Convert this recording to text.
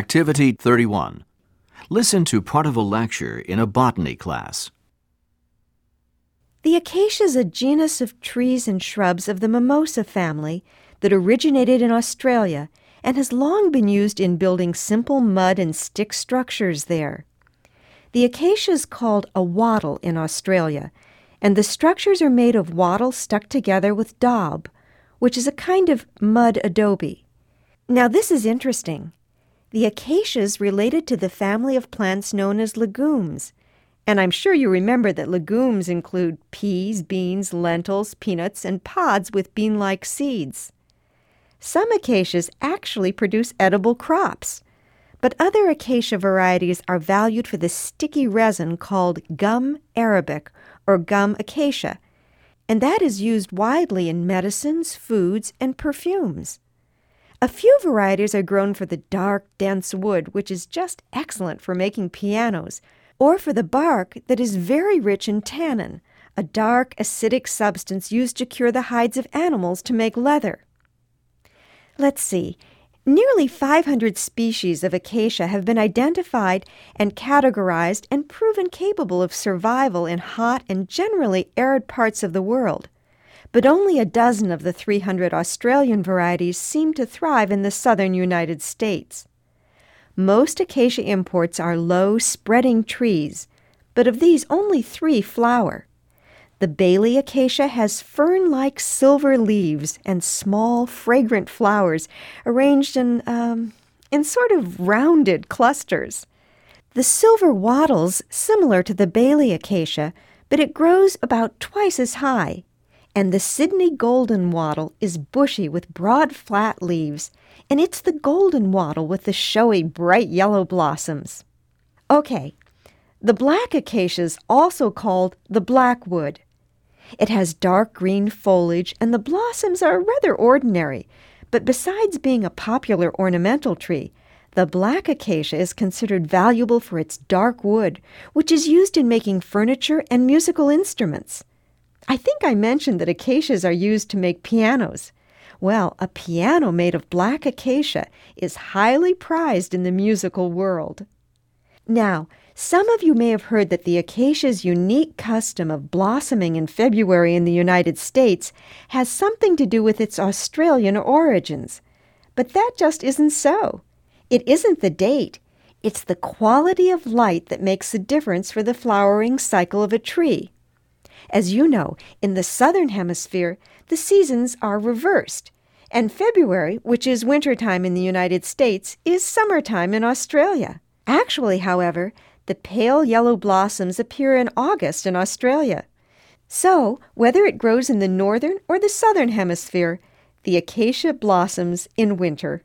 Activity 31. Listen to part of a lecture in a botany class. The acacia is a genus of trees and shrubs of the mimosa family that originated in Australia and has long been used in building simple mud and stick structures there. The acacia is called a wattle in Australia, and the structures are made of wattle stuck together with daub, which is a kind of mud adobe. Now, this is interesting. The acacias related to the family of plants known as legumes. And I'm sure you remember that legumes include peas, beans, lentils, peanuts, and pods with bean like seeds. Some acacias actually produce edible crops, but other acacia varieties are valued for the sticky resin called gum arabic or gum acacia, and that is used widely in medicines, foods, and perfumes. A few varieties are grown for the dark, dense wood, which is just excellent for making pianos, or for the bark that is very rich in tannin, a dark, acidic substance used to cure the hides of animals to make leather. Let's see. Nearly 500 species of acacia have been identified and categorized and proven capable of survival in hot and generally arid parts of the world. But only a dozen of the 300 Australian varieties seem to thrive in the southern United States. Most acacia imports are low, spreading trees, but of these, only three flower. The Bailey acacia has fern like silver leaves and small, fragrant flowers arranged in, um, in sort of rounded clusters. The silver wattle's similar to the Bailey acacia, but it grows about twice as high. And the Sydney golden wattle is bushy with broad, flat leaves, and it's the golden wattle with the showy, bright yellow blossoms. Okay, the black acacia is also called the blackwood. It has dark green foliage, and the blossoms are rather ordinary. But besides being a popular ornamental tree, the black acacia is considered valuable for its dark wood, which is used in making furniture and musical instruments. I think I mentioned that acacias are used to make pianos. Well, a piano made of black acacia is highly prized in the musical world. Now, some of you may have heard that the acacia's unique custom of blossoming in February in the United States has something to do with its Australian origins. But that just isn't so. It isn't the date, it's the quality of light that makes the difference for the flowering cycle of a tree. As you know, in the southern hemisphere, the seasons are reversed, and February, which is wintertime in the United States, is summertime in Australia. Actually, however, the pale yellow blossoms appear in August in Australia. So, whether it grows in the northern or the southern hemisphere, the acacia blossoms in winter.